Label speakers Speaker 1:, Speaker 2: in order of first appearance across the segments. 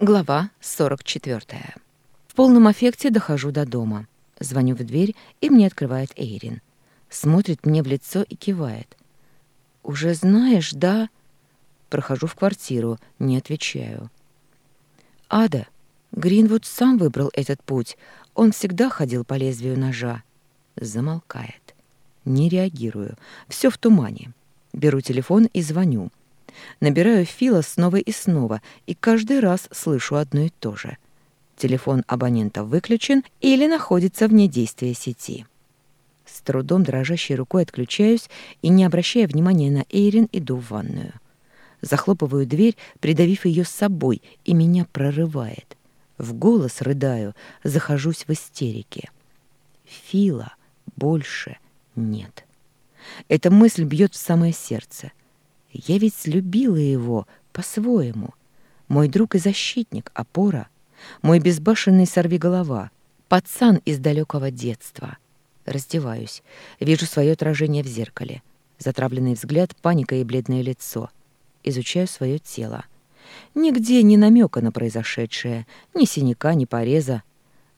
Speaker 1: Глава 44. В полном аффекте дохожу до дома. Звоню в дверь, и мне открывает Эйрин. Смотрит мне в лицо и кивает. «Уже знаешь, да?» Прохожу в квартиру, не отвечаю. «Ада, Гринвуд сам выбрал этот путь. Он всегда ходил по лезвию ножа». Замолкает. Не реагирую. Все в тумане. Беру телефон и звоню. Набираю Фила снова и снова, и каждый раз слышу одно и то же. Телефон абонента выключен или находится вне действия сети. С трудом дрожащей рукой отключаюсь и, не обращая внимания на Эйрин, иду в ванную. Захлопываю дверь, придавив ее с собой, и меня прорывает. В голос рыдаю, захожусь в истерике. Фила больше нет. Эта мысль бьет в самое сердце — я ведь любила его по-своему. Мой друг и защитник, опора. Мой безбашенный сорвиголова. Пацан из далекого детства. Раздеваюсь. Вижу свое отражение в зеркале. Затравленный взгляд, паника и бледное лицо. Изучаю свое тело. Нигде ни намека на произошедшее, ни синяка, ни пореза.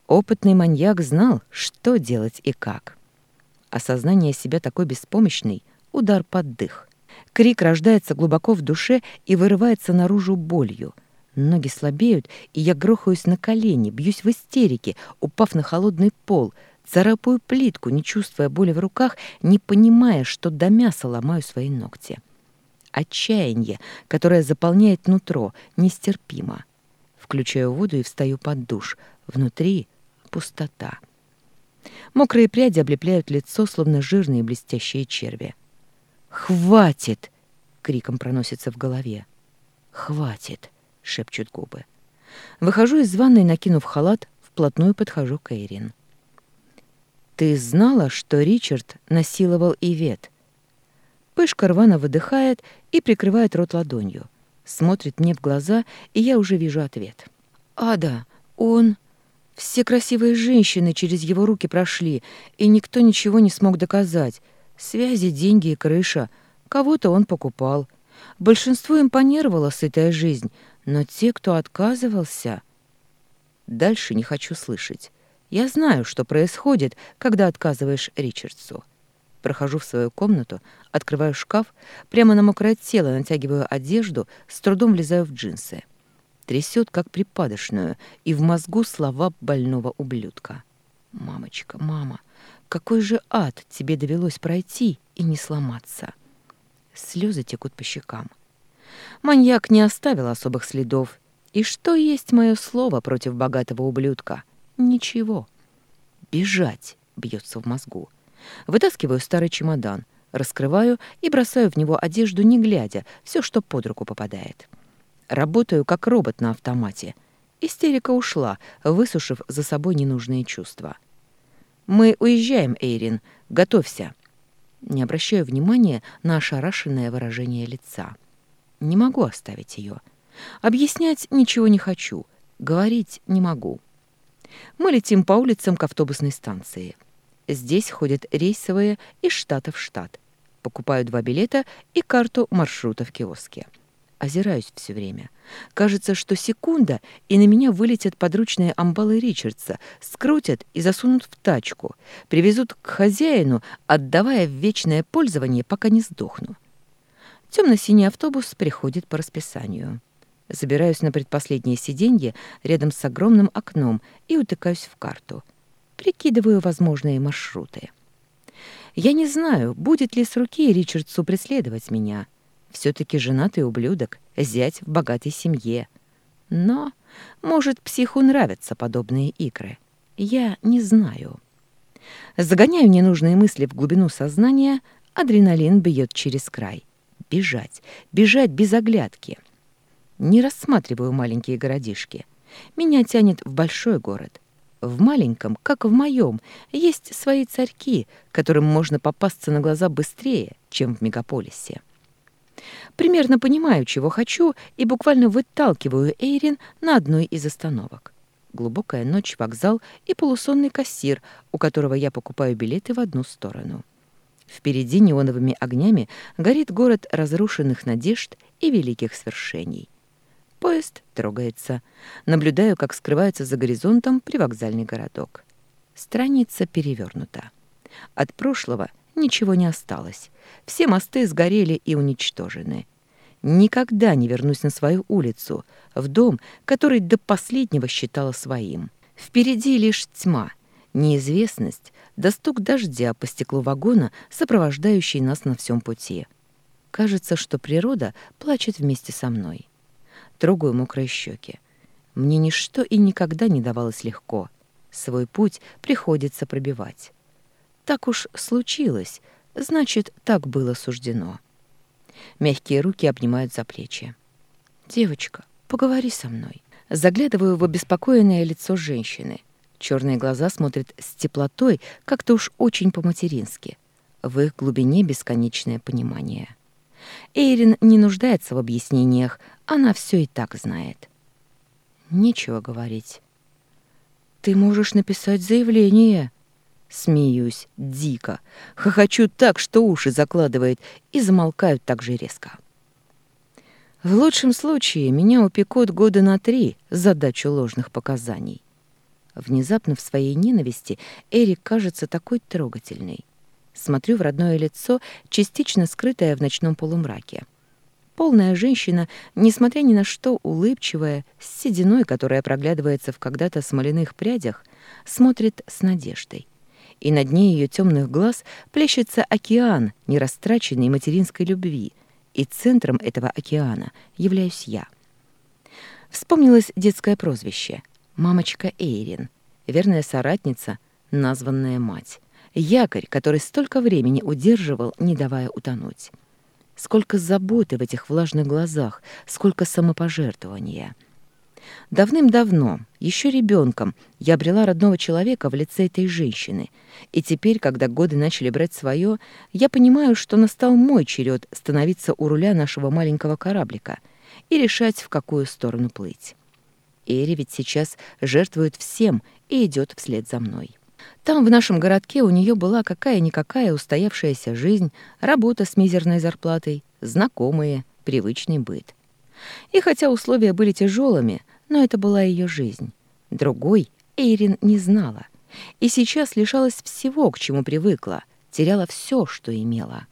Speaker 1: Опытный маньяк знал, что делать и как. Осознание себя такой беспомощной — удар под дых. Крик рождается глубоко в душе и вырывается наружу болью. Ноги слабеют, и я грохаюсь на колени, бьюсь в истерике, упав на холодный пол, царапаю плитку, не чувствуя боли в руках, не понимая, что до мяса ломаю свои ногти. Отчаяние, которое заполняет нутро, нестерпимо. Включаю воду и встаю под душ. Внутри пустота. Мокрые пряди облепляют лицо, словно жирные блестящие черви. «Хватит!» — криком проносится в голове. «Хватит!» — шепчут губы. Выхожу из ванной, накинув халат, вплотную подхожу к Эйрин. «Ты знала, что Ричард насиловал Ивет?» Пышка рвано выдыхает и прикрывает рот ладонью. Смотрит мне в глаза, и я уже вижу ответ. «Ада, он...» Все красивые женщины через его руки прошли, и никто ничего не смог доказать. Связи, деньги и крыша. Кого-то он покупал. Большинству импонировала сытая жизнь, но те, кто отказывался... Дальше не хочу слышать. Я знаю, что происходит, когда отказываешь Ричардсу. Прохожу в свою комнату, открываю шкаф, прямо на мокрое тело натягиваю одежду, с трудом влезаю в джинсы. Трясет, как припадочную, и в мозгу слова больного ублюдка. «Мамочка, мама, какой же ад тебе довелось пройти и не сломаться? Слезы текут по щекам. Маньяк не оставил особых следов. И что есть мое слово против богатого ублюдка? Ничего. Бежать бьется в мозгу. Вытаскиваю старый чемодан, раскрываю и бросаю в него одежду, не глядя, все, что под руку попадает. Работаю как робот на автомате. Истерика ушла, высушив за собой ненужные чувства. «Мы уезжаем, Эйрин. Готовься». Не обращаю внимания на ошарашенное выражение лица. Не могу оставить ее. Объяснять ничего не хочу. Говорить не могу. Мы летим по улицам к автобусной станции. Здесь ходят рейсовые из штата в штат. Покупаю два билета и карту маршрута в киоске. Озираюсь все время. Кажется, что секунда, и на меня вылетят подручные амбалы Ричардса, скрутят и засунут в тачку, привезут к хозяину, отдавая в вечное пользование, пока не сдохну. Темно-синий автобус приходит по расписанию. Забираюсь на предпоследнее сиденье рядом с огромным окном и утыкаюсь в карту. Прикидываю возможные маршруты. Я не знаю, будет ли с руки Ричардсу преследовать меня — все-таки женатый ублюдок, зять в богатой семье. Но, может, психу нравятся подобные игры. Я не знаю. Загоняю ненужные мысли в глубину сознания, адреналин бьет через край. Бежать, бежать без оглядки. Не рассматриваю маленькие городишки. Меня тянет в большой город. В маленьком, как в моем, есть свои царьки, которым можно попасться на глаза быстрее, чем в мегаполисе. Примерно понимаю, чего хочу, и буквально выталкиваю Эйрин на одной из остановок. Глубокая ночь, вокзал и полусонный кассир, у которого я покупаю билеты в одну сторону. Впереди неоновыми огнями горит город разрушенных надежд и великих свершений. Поезд трогается. Наблюдаю, как скрывается за горизонтом привокзальный городок. Страница перевернута. От прошлого ничего не осталось. Все мосты сгорели и уничтожены. Никогда не вернусь на свою улицу, в дом, который до последнего считала своим. Впереди лишь тьма, неизвестность, да стук дождя по стеклу вагона, сопровождающий нас на всем пути. Кажется, что природа плачет вместе со мной. Трогаю мокрые щеки. Мне ничто и никогда не давалось легко. Свой путь приходится пробивать. Так уж случилось, значит, так было суждено. Мягкие руки обнимают за плечи. «Девочка, поговори со мной». Заглядываю в обеспокоенное лицо женщины. Черные глаза смотрят с теплотой, как-то уж очень по-матерински. В их глубине бесконечное понимание. Эйрин не нуждается в объяснениях, она все и так знает. Нечего говорить. «Ты можешь написать заявление», Смеюсь дико, хохочу так, что уши закладывает, и замолкают так же резко. В лучшем случае меня упекут года на три за дачу ложных показаний. Внезапно в своей ненависти Эрик кажется такой трогательной. Смотрю в родное лицо, частично скрытое в ночном полумраке. Полная женщина, несмотря ни на что улыбчивая, с сединой, которая проглядывается в когда-то смоляных прядях, смотрит с надеждой и на дне ее темных глаз плещется океан нерастраченной материнской любви, и центром этого океана являюсь я. Вспомнилось детское прозвище «Мамочка Эйрин», верная соратница, названная мать, якорь, который столько времени удерживал, не давая утонуть. Сколько заботы в этих влажных глазах, сколько самопожертвования — Давным-давно, еще ребенком, я обрела родного человека в лице этой женщины, и теперь, когда годы начали брать свое, я понимаю, что настал мой черед становиться у руля нашего маленького кораблика и решать, в какую сторону плыть. Эри ведь сейчас жертвует всем и идет вслед за мной. Там, в нашем городке, у нее была какая-никакая устоявшаяся жизнь, работа с мизерной зарплатой, знакомые, привычный быт. И хотя условия были тяжелыми, но это была ее жизнь. Другой Эйрин не знала. И сейчас лишалась всего, к чему привыкла, теряла все, что имела.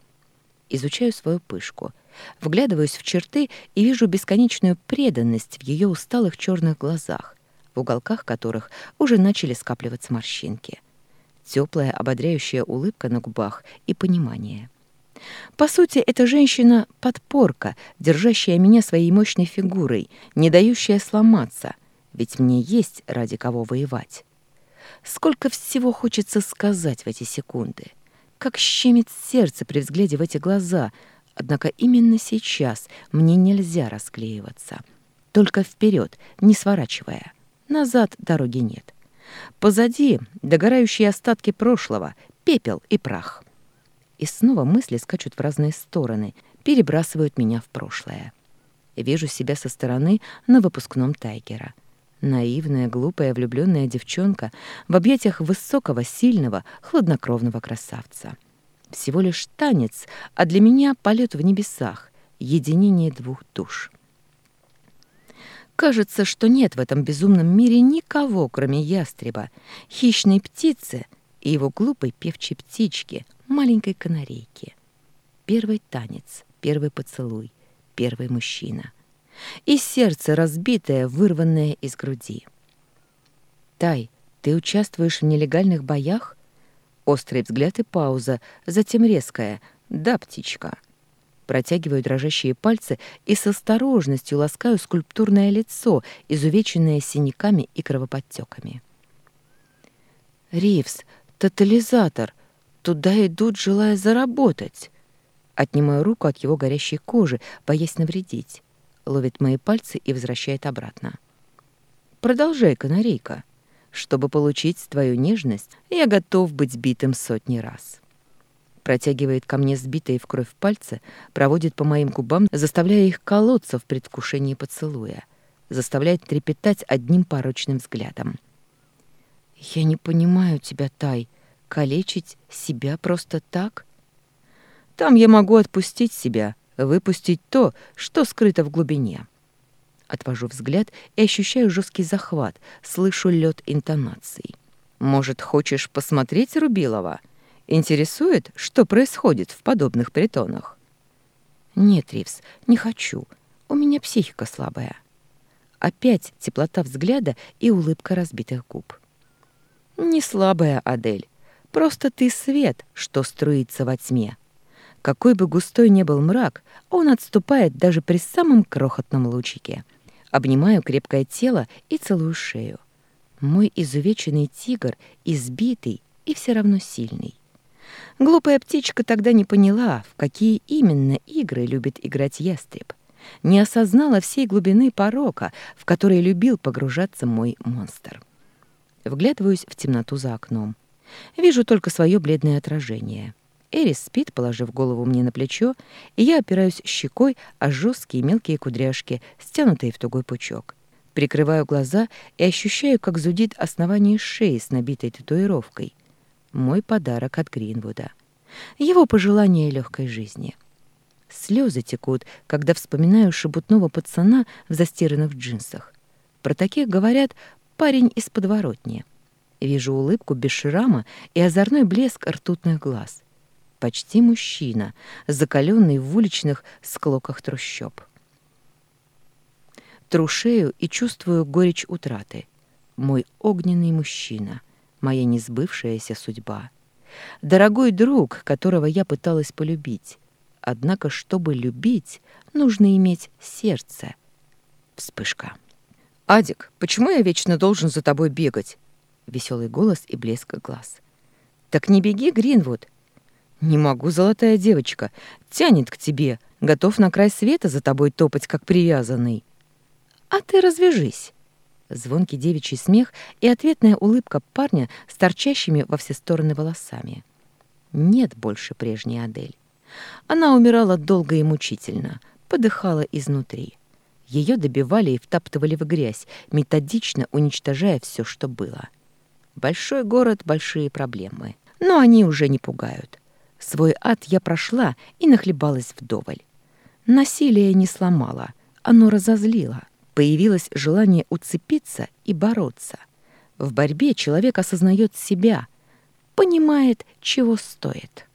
Speaker 1: Изучаю свою пышку, вглядываюсь в черты и вижу бесконечную преданность в ее усталых черных глазах, в уголках которых уже начали скапливаться морщинки. Теплая, ободряющая улыбка на губах и понимание. По сути, эта женщина — подпорка, держащая меня своей мощной фигурой, не дающая сломаться, ведь мне есть ради кого воевать. Сколько всего хочется сказать в эти секунды. Как щемит сердце при взгляде в эти глаза, однако именно сейчас мне нельзя расклеиваться. Только вперед, не сворачивая. Назад дороги нет. Позади догорающие остатки прошлого, пепел и прах и снова мысли скачут в разные стороны, перебрасывают меня в прошлое. Вижу себя со стороны на выпускном Тайгера. Наивная, глупая, влюбленная девчонка в объятиях высокого, сильного, хладнокровного красавца. Всего лишь танец, а для меня полет в небесах, единение двух душ. Кажется, что нет в этом безумном мире никого, кроме ястреба, хищной птицы и его глупой певчей птички, маленькой канарейки. Первый танец, первый поцелуй, первый мужчина. И сердце разбитое, вырванное из груди. «Тай, ты участвуешь в нелегальных боях?» Острый взгляд и пауза, затем резкая «Да, птичка». Протягиваю дрожащие пальцы и с осторожностью ласкаю скульптурное лицо, изувеченное синяками и кровоподтеками. «Ривз, тотализатор!» Туда идут, желая заработать. Отнимаю руку от его горящей кожи, боясь навредить. Ловит мои пальцы и возвращает обратно. Продолжай, канарейка. Чтобы получить твою нежность, я готов быть битым сотни раз. Протягивает ко мне сбитые в кровь пальцы, проводит по моим губам, заставляя их колоться в предвкушении поцелуя, заставляет трепетать одним порочным взглядом. «Я не понимаю тебя, Тай», Калечить себя просто так? Там я могу отпустить себя, выпустить то, что скрыто в глубине. Отвожу взгляд и ощущаю жесткий захват, слышу лед интонаций. «Может, хочешь посмотреть Рубилова? Интересует, что происходит в подобных притонах?» «Нет, Ривс, не хочу. У меня психика слабая». Опять теплота взгляда и улыбка разбитых губ. «Не слабая, Адель. Просто ты свет, что струится во тьме. Какой бы густой ни был мрак, он отступает даже при самом крохотном лучике. Обнимаю крепкое тело и целую шею. Мой изувеченный тигр избитый и все равно сильный. Глупая птичка тогда не поняла, в какие именно игры любит играть ястреб не осознала всей глубины порока, в который любил погружаться мой монстр. Вглядываюсь в темноту за окном. Вижу только свое бледное отражение. Эрис спит, положив голову мне на плечо, и я опираюсь щекой о жесткие мелкие кудряшки, стянутые в тугой пучок. Прикрываю глаза и ощущаю, как зудит основание шеи с набитой татуировкой. Мой подарок от Гринвуда. Его пожелание легкой жизни — Слезы текут, когда вспоминаю шебутного пацана в застиранных джинсах. Про таких говорят «парень из подворотни». Вижу улыбку без шрама и озорной блеск ртутных глаз. Почти мужчина, закаленный в уличных склоках трущоб. Тру шею и чувствую горечь утраты. Мой огненный мужчина, моя несбывшаяся судьба. Дорогой друг, которого я пыталась полюбить Однако, чтобы любить, нужно иметь сердце. Вспышка. «Адик, почему я вечно должен за тобой бегать?» Веселый голос и блеск глаз. «Так не беги, Гринвуд!» «Не могу, золотая девочка. Тянет к тебе. Готов на край света за тобой топать, как привязанный». «А ты развяжись!» Звонкий девичий смех и ответная улыбка парня с торчащими во все стороны волосами. Нет больше прежней Адель. Она умирала долго и мучительно, подыхала изнутри. Ее добивали и втаптывали в грязь, методично уничтожая все, что было. Большой город — большие проблемы. Но они уже не пугают. Свой ад я прошла и нахлебалась вдоволь. Насилие не сломало, оно разозлило. Появилось желание уцепиться и бороться. В борьбе человек осознает себя, понимает, чего стоит.